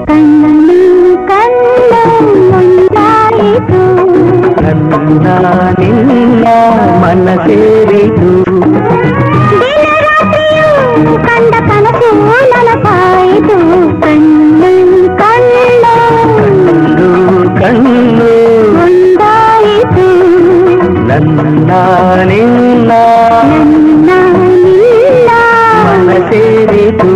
ಕಣ್ಣನು ಕಣ್ಣು ಮುಂದಾಯಿತು ನನ್ನ ನಿನ್ನ ಮನ ಸೇರಿತು கண்ணு கண்ட கனசு நலபாயிது கண்ணு கண்ணு கண்ணு கண்ணு உண்டாயிது நன்ன நின்ன நன்ன நின்ன மனசேரிது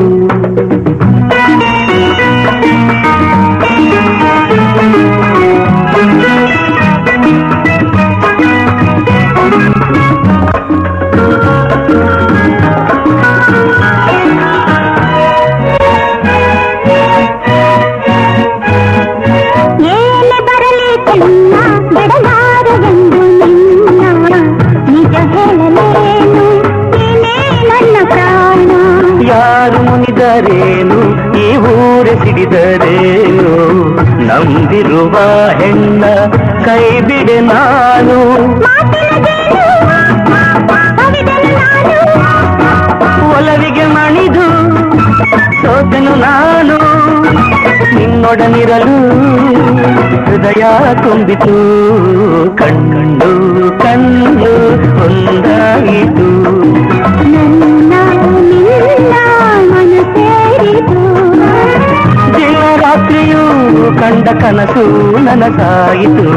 ಯಾರು ಮುನಿದರೇನು? ಈ ಊರ ಸಿಡಿದರೇನು? ನಂಬಿರುವ ಹೆಣ್ಣ ಕೈ ಬಿಡೆ ನಾನು. ಒಲವಿಗೆ ಮಣಿದು ಸೋತನು ನಾನು. ನಿನ್ನೊಡನಿರಲು ಹೃದಯ ತುಂಬಿತು ಕಣ್ಣು ಕಣ್ಣು ಒಂದಾಯಿತು ನನ್ನ ನಿನ್ನ ಮನ ಸೇರಿತು ದಿನ ರಾತ್ರಿಯೂ ಕಂಡ ಕನಸು ನನಸಾಯಿತು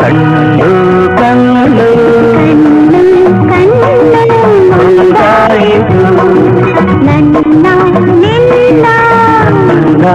ಕಣ್ಣು ಕಣ್ಣು ಕಣ್ಣು ಕಣ್ಣನು ಒಂದಾಯಿತು ನನ್ನ ನಿನ್ನ ನನ್ನ ನಿನ್ನ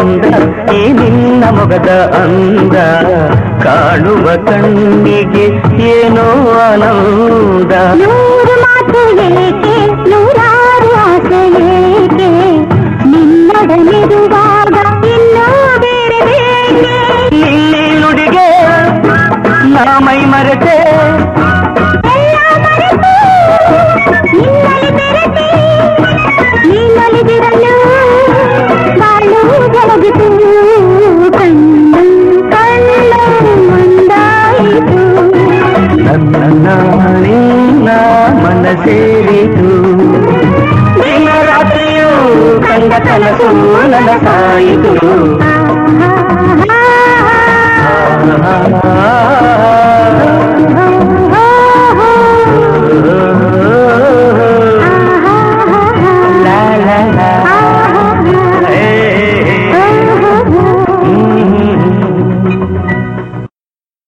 ಚಂದ ಈ ನಿನ್ನ ಮೊಗದ ಅಂದ ಕಾಣುವ ಕಣ್ಣಿಗೆ ಏನೋ ಆನಂದ. ನೂರು ಮಾತು ಏಕೆ ನೂರಾರು ಆಸೆ ಏಕೆ ನಿನ್ನೊಡನಿರುವಾಗ ಇನ್ನೂ ಬೇರೆ ಬೇರೆ ಇಲ್ಲಿ ನುಡಿಗೆ ನಾ ಮೈ ಮರೆತೆ ಸೇರಿತು ದಿನ ರಾತ್ರಿಯೂ ಕಂಡ ಕನಸು ನನಸಾಯಿತು ಆ ಆ